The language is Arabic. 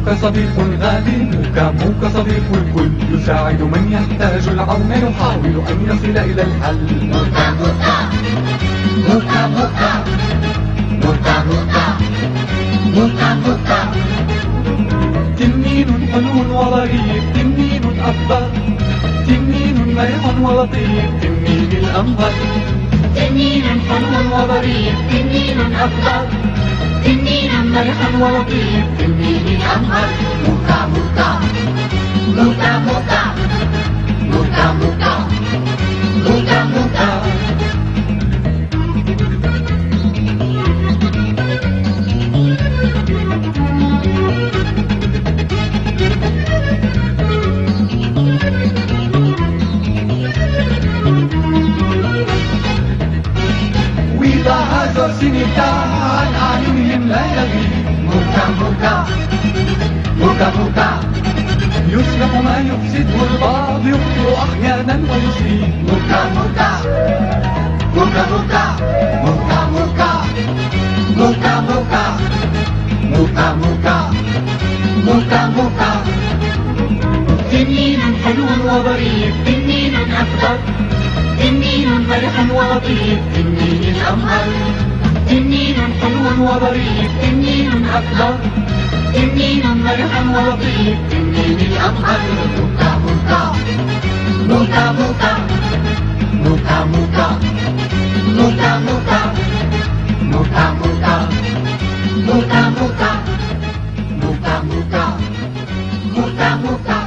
موكا صديق غالي موكا موكا صديق الكل. يساعد من يحتاج العون يحاول أن يصل إلى الحل. موكا موكا موكا موكا موكا موكا موكا موكا تنين حلو وظريف تنين أخضر تنين مرح ولطيف تنين الأنظر. تنين حلو وظريف تنين أخضر تنين مرح ولطيف تنين الأنهر موكا موكا موكا موكا موكا موكا موكا موكا وإذا هاجر سنتا عن أعينهم لا يغيب يصلح ما يفسده البعض يخطئ أحيانا ويصيب. موكا موكا. موكا موكا. موكا موكا. موكا موكا. موكا موكا. موكا موكا. تنين حلو وظريف تنين أخضر تنين مرح ولطيف تنين الأمهر. تنين حلو وظريف تنين أخضر تنين مرح ولطيف ini aman muka muka muka muka muka muka muka muka muka muka muka muka muka muka muka